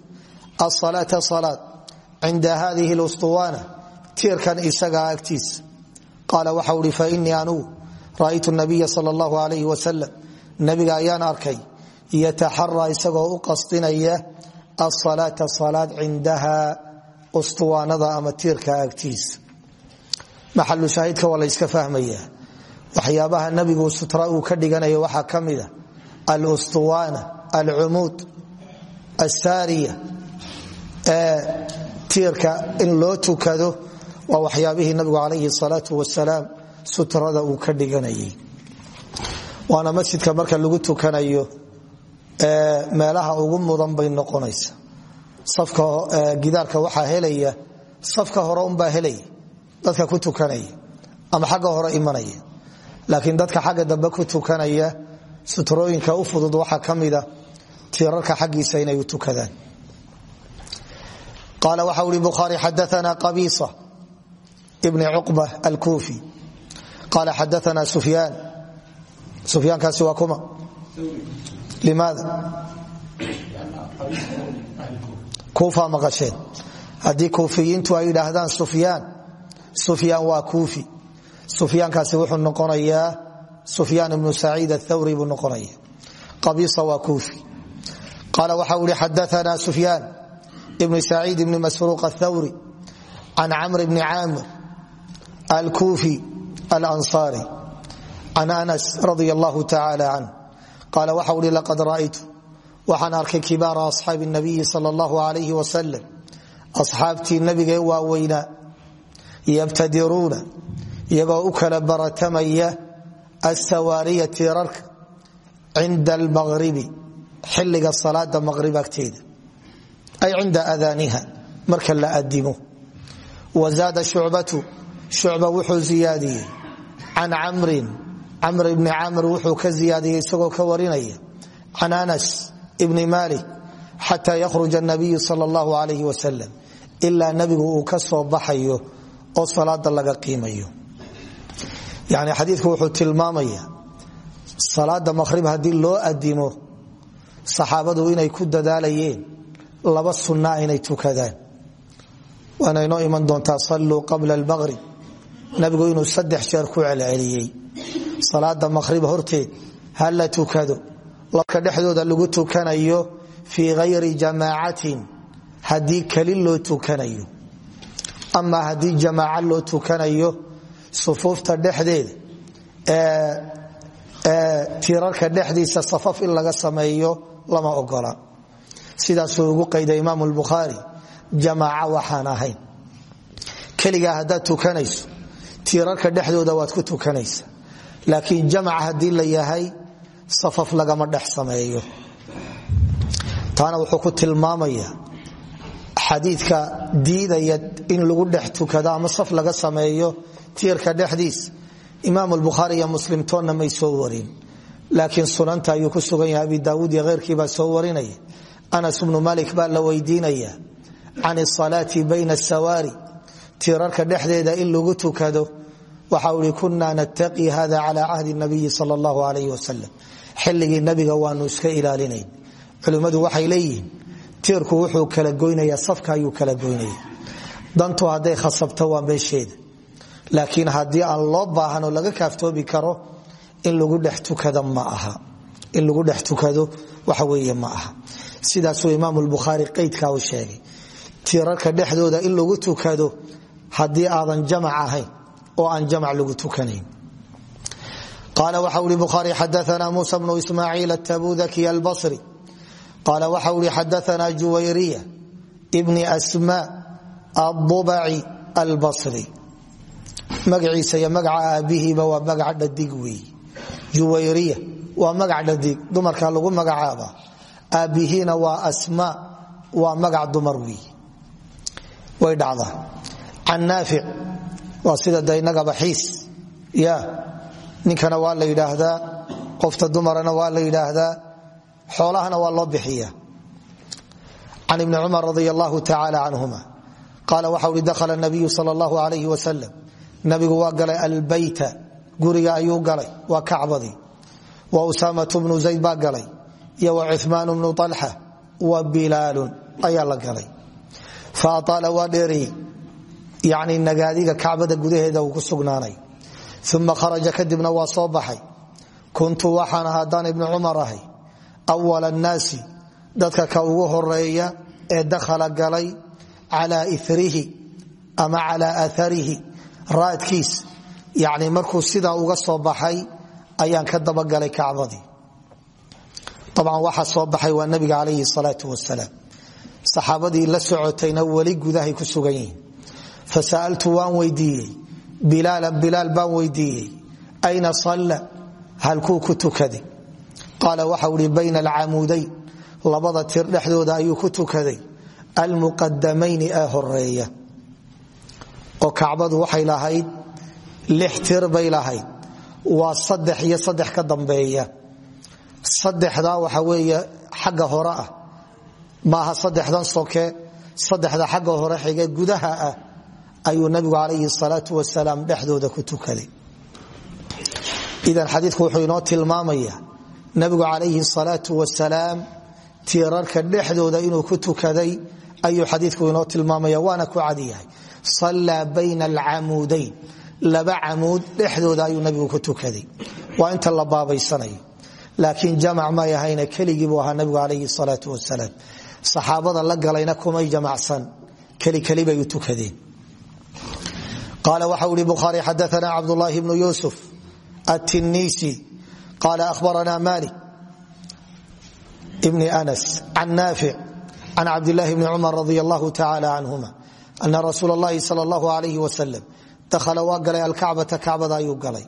asalaata salaad cinda hadihi lustuwaana tiirkan isagaa agtiisa qaala waxau ihi fainii anugu ra'aytu nabiya sal allahu alayh wasalam nabiga ayaan arkay yataxaraa isagoo u qasdinaya asalaata salaad cindaha ustuwaanada ama tiirka agtiisa maxalu shaahidka waa la yska fahmaya waxyaabaha nabigu sutra uu ka dhiganayo waxaa ka mida alustuwaana alcumuud asaariya ee tiirka in loo tukado waa waxyaabihii nabigu calayhi salaatu wasalaam sutrada uu ka dhiganayay. Waana masjidka marka lagu tukanayo meelaha ugu mudan bay noqonaysa. Gidaarka waxaa helaya safka hore unbaa helaya dadka ku tukanaya ama xagga hore imanaya. Laakiin dadka xagga dambe ku tukanaya sutrooyinka u fudud waxaa ka mida tiirarka xaggiisa inay u tukadaan. Qaala waxa ui bukhaari xadaana qabisa bni cuqba alkuufi qaala xadaana sufyaan sufyaankaasi waa kuma limaada kuufa maqasheen haddii kuufiyiintu ay yidhaahdaan sufyaan sufyaan waa kuufi sufyaankaasi wuxuu noqonayaa sufyaan ibnu saciid athawri buu noqonaya qabisa waa kuufi qaala waxa ui xadaana sufyaan ibn saciid ibni masruuq athawri can camr bni caamir alkuufi alansaari can anas radi allahu tacaala canh qaala waxa uhi laqad ra'aytu waxaan arkay kibaara asxaabi nabiyi sal allahu alayh wasalam asxaabtii nabigee waaweynaa yabtadiruuna iyagoo u kala baratamaya asawaariya tiirarka cinda almaqribi xilliga salaada maqrib agteeda ay cinda adaaniha marka la adimo wa zaada shucbatu shucba wuxuu ziyaadiyey. Can camrin camr ibni camr wuxuu ka ziyaadiyey isagoo ka warinaya. Can anas ibni malik xataa yakhruja nabiyu sal allahu alayh wasalam ilaa nabigu uu ka soo baxayo oo salaada laga qiimayo. Yani xadiidku wuxuu tilmaamaya salaada maqhrib haddii loo adimo saxaabadu inay ku dadaalayeen laba sunna inay tukadaan. Waana nabigu inuu saddex jeer ku celceliyey. Salaada maqhrib horteed ha la tukado. Labka dhexdooda lagu tukanayo fii hayri jamaacatin haddii keli loo tukanayo. Ama haddii jamaaca loo tukanayo sufuufta dhexdeeda ee tiirarka dhexdiisa safaf in laga sameeyo lama ogola. Sidaasuu ugu qayday imaam lbukhaari jamaaca waxaan ahayn. Keligaa haddaad tukanayso tiirarka dhexdooda waad ku tukanaysa laakiin jamac haddii la yahay safaf lagama dhex sameeyo. Taana wuxuu ku tilmaamaya xadiidka diidaya in lagu dhex tukado ama saf laga sameeyo tiirka dhexdiis. Imaam lbukhaari iyo muslim toonna may soo warin. Laakiin sunanta ayuu ku sugan yahay abi daawuud iyo keyrkiibaa soo warinaya. Anas bnu malik baa la weydiinaya can asalaati bayna asawaari tiirarka dhexdeeda in lagu tukado waxa ui kuna nataqi hada cala cahdi nabiyi sal allahu alayh wasalam xilligii nabiga waanu iska ilaalinayn. Culimmadu waxay leeyihiin tiirku wuxuu kala goynaya safka ayuu kala goynaya dantu hadday khasabto waa meesheeda. Laakiin haddii aan loo baahanoo laga kaaftoobi karo in lagu dhex tukado ma aha. In lagu dhex tukado waxa weeye ma aha. Sidaasuu imaam lbukhaari qaydkaa u sheegay. Tiirarka dhexdooda in oo aan jamc lagu tukanayn qaala waxa ui bukhaari xadaana musa bnu ismaaciil atabudaki albasri. Qaala waxa ui xadaana juwayriya bni asma adubaci albasri. Magaciisa iyo magaca aabihiiba waa magac dhadig weey. Juwayriya waa magac dhadig dumarka lagu magacaaba. Aabbihiina waa asma waa magac dumar way dhacdaa. Naafic waa sida de inagaba xiis. Ya ninkana waa la yidhaahdaa. Qofta dumarana waa la yidhaahdaa. Xoolahana waa loo bixiya can ibni cumar radi allahu tacaala canhuma qaala waxa dakhala nabiyu sal allahu alayh wasalam nabigu waa galay albeyta guriga ayuu galay waa kacbadii wa usaamatu bnu zayd baa galay. Iyo wa cumaan bnu alxa wa bilaalun ayaa la galay. Fa aaala waa dheereeyey yani nagaadiga kacbada gudaheeda uu ku sugnaanay. Uma kharaja kadibna waa soo baxay. Kuntu waxaan haddaan ibnu cumar ahay. Awal annaasi dadka ka ugu horreeya ee dakhala galay calaa irihi ama calaa aarihi raadkiis. Yani markuu sidaa uga soo baxay ayaan ka dabagalay kacbadii abcan waxaa soo baxay waa nabiga calayhi salaau wasalaam fasaaltu waan weydiiyey bilaalan bilaal baan weydiiyey ayna salla halkuu ku tukaday qaala waxau hi bayna alcamuudayn labada tir dhexdooda ayuu ku tukaday almuqadamayni ee horreeya oo kacbadu waxay lahayd lix tir bay lahayd waa saddex iyo saddex ka dambeeya saddexdaa waxa weeye xagga hore ah maaha gudaha ah ayuu nabigu calayhi salaau wasalaam dhexdooda ku tukaday. Idan xadiiku wuxuu inoo tilmaamaya nabigu calayhi salaau wasalaam tiirarka dhexdooda inuu ku tukaday ayuu xadiiku inoo tilmaamaya waana ku cadiyahay sallaa bayna alcamuudayn laba camuud dhexdooda ayuu nabigu ku tukaday. Waa inta la baabaysanayo laakiin jamac may ahayna keligiibuu ahaa nabigu calayhi salaau wasalaam. Saxaabada la galayna kumay jamacsan kelikeli bay u tukadeen qaala waxa ui bukhaari xadaana cabdulaahi bnu yusuf atinisi qaala ahbarana malik bni anas can naafic can cabdilaahi bni cumar radi allahu tacaala canhuma ana rasuul اllahi sal اllahu alayh wasalam dakhala waa galay alkacbata kacbada ayuu galay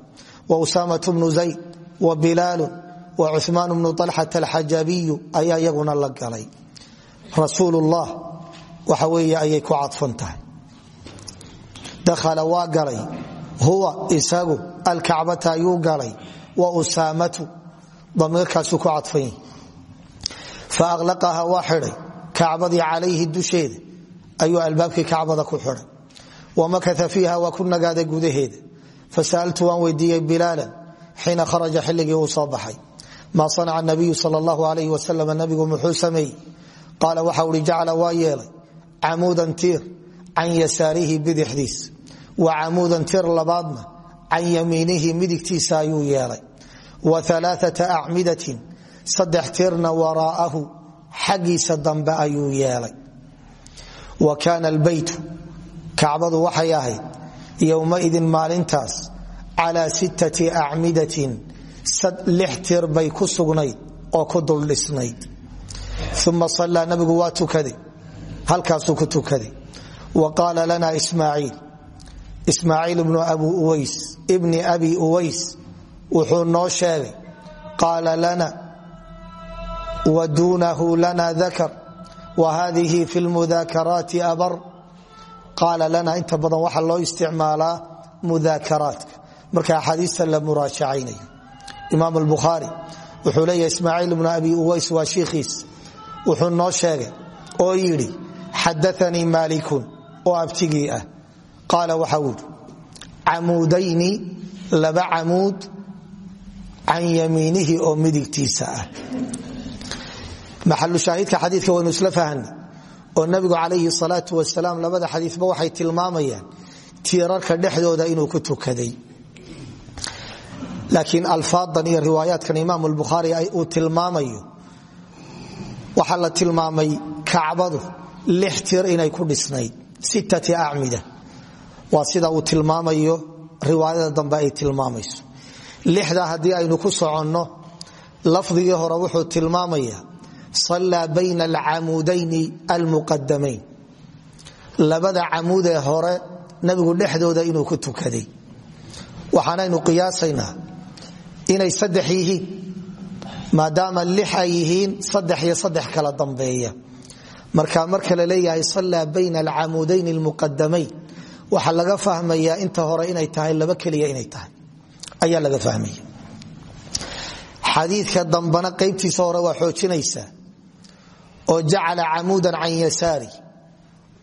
wa usaamatu bnu zayd wa bilaalu wa cumaan bnu alxata alxajabiyu ayaa iyaguna la galay rasuulullah waxa weeye ayay ku cadfan tahay dakhala waa galay huwa isagu alkacbata ayuu galay wa usaamatu damiirkaasuu ku cadfan yahi fa aqlaqaha waa xidhay kacbadii calayhi dusheeda ayuu albaabkii kacbada ku xidhay wa makata fiiha waa ku nagaaday gudaheeda fasa'altu waan weydiiyey bilaalan xiina kharaja xilligii uu soo baxay maa sanaca nabiyu sal allahu alayh wasalam nabigu muxuu wa camuudan tiir labaadna can yamiinihi midigtiisa ayuu yeelay. Wa alaaata acmidatin saddex tiirna waraa'ahu xaggiisa dambe ayuu yeelay. Wa kaana albeytu kacbadu waxay ahayd yowmaidin maalintaas calaa sittati acmidatin lix tir bay ku sugnayd oo ku duldhisnayd. Uma ismaaciil ibni abi uways wuxuu noo sheegay qaala lana wa duunahu lana dakar wa hadihi fi lmudaakaraati abar. Qaala lana inta badan waxaa loo isticmaalaa mudaakaraadka. Marka axaadiista la muraajacaynayo. Imaam albukhaari wuxuu leeyahay ismaaciil ibnu abi uways waa shiikhiis. Wuxuu noo sheegay oo yidhi xadaanii maalikun oo abtigii ah qaala waxa uu yidhi camuudayni laba camuud can yamiinihi oo midigtiisa ah. Maxalushaahidka xadiika waynu isla fahanay oo nabigu calayhi salaau wasalaam labada xadiiba waxay tilmaamayaan tiirarka dhexdooda inuu ku tukaday. Laakiin alfaadan iyo riwaayaatkan imaam bukhaari uu tilmaamayo waxaa la tilmaamay kacbadu lix inay ku waa sida uu tilmaamayo riwaayada dambe ay tilmaamayso. Lixdaa haddii aynu ku soconno lafdigii hore wuxuu tilmaamaya sallaa bayna alcamuudayni almuqadamayn labada camuud ee hore nabigu dhexdooda inuu ku tukaday. Waxaanaynu qiyaasaynaa inay saddex yihiin maadaama lix saddex iyo saddex kala dambeeya. Marka marka leeyahay sallaa bayna alcamuudayn almuqadamayn waxaa laga fahmayaa inta hore inay tahay laba keliya inay tahay. Ayaa laga fahmaya. Xadiidka dambana qaybtiisa hore waa xoojinaysaa oo jacala camuudan can yasaari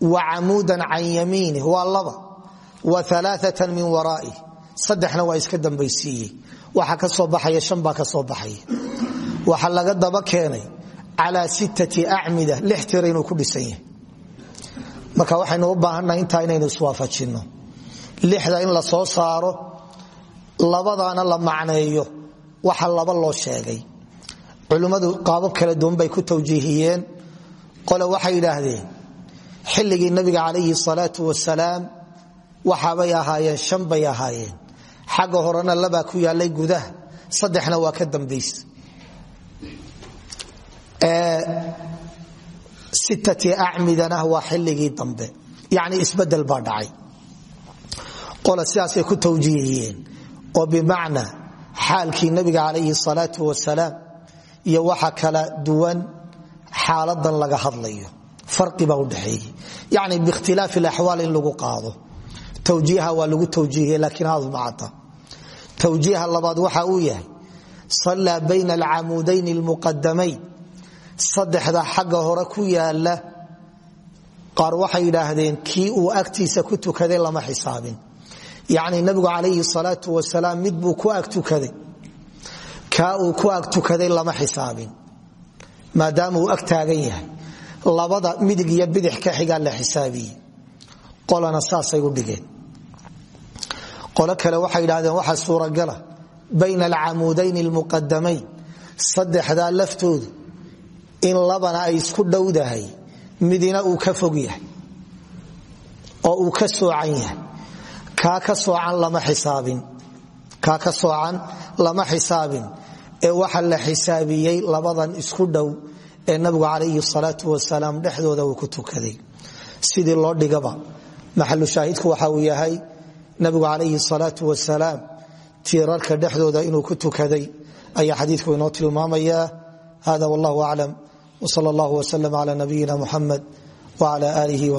wa camuudan can yamiinih waa laba. Wa alaaatan min waraa'ih saddexna waa iska dambaysiiyey. Waxa ka soo baxaya shan baa ka soo baxaya. Waxa laga daba keenay calaa sittati acmida lix ku dhisan yahay marka waxaynu u baahannahay intaa inaynu iswaafajinno lixda in la soo saaro labadaana la macneeyo. Waxa laba loo sheegay. Culimmadu qaabab kala duwan bay ku tawjiihiyeen. Qole waxay yidhaahdeen xilligii nabiga calayhi salaatu wasalaam waxaabay ahaayeen shan bay ahaayeen. Xagga horena labaa ku yaalay gudaha saddexna waa ka dambaysa sittati acmidana waa xilligii dambe. Yacni isbeddel baa dhacay. Qole sidaasay ku tawjiihiyeen. Oo bimacnaa xaalkii nabiga calayhi salaatu wasalaam iyo waxa kala duwan xaaladan laga hadlayo. Faribaa udhexeeye yani bikhtilaafi axwaal in lagu qaado. Tawjiiha waa lagu tawjiihiye laakiin hadu macada tawjiiha labaad waxa uu yahay sallaa bayna alcamuudayn almuqadamayn saddexda xagga hore ku yaalla qaar waxay yidhaahdeen kii uu agtiisa ku tukaday lama xisaabin. Yacni nabigu calayhi salaatu wasalaam mid buu ku ag tukaday. Uu ku ag lama xisaabin. Maadaama uu ag yahay labada midig iyo bidix ka xigaa la xisaabiyey. Qolana saasay u dhigeen. Qolo kale waxay yidhahdeen waxaa suuragala bayna alcamuudayn almuqadamayn saddexdaa laftoodu in labana ay isku dhowdahay midina uu ka fog yahay oo uu ka soocan yahay. Kaa ka soocan lama xisaabin. Ee waxa la xisaabiyey labadan isku dhow ee nabigu calayhi salaatu wasalaam dhexdooda uu ku tukaday. Sidii loo dhigaba. Maxalu shaahidku waxa uu yahay nabigu calayhi salaatu wasalaam tiirarka dhexdooda inuu ku tukaday ayaa xadiidku inoo tilmaamaya. Hada wallahu aclam wsal allah wslm cla nabiyina muxamed wcla alihi